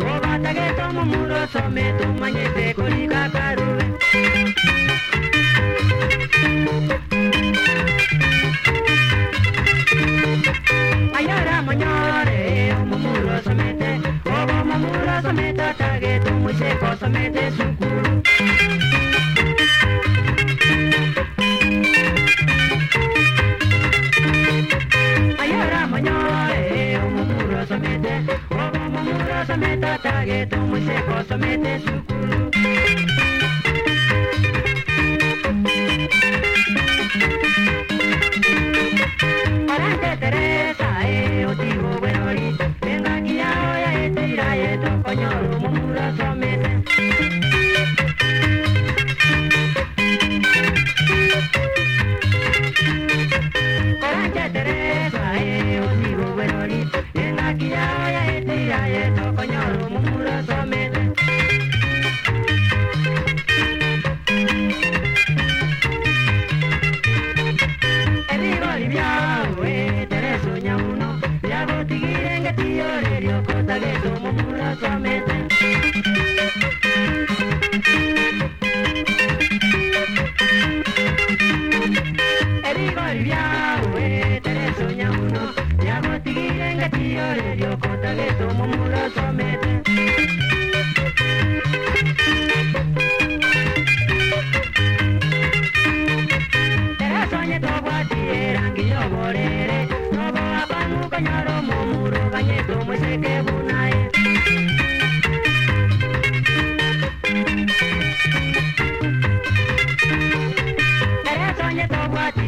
Oba tageto mumuro someto manyete kolika você possa me desocupar. Ayora manhã eu mumurosa me de, oh tu você possa me. Sonia, don't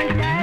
Sunshine.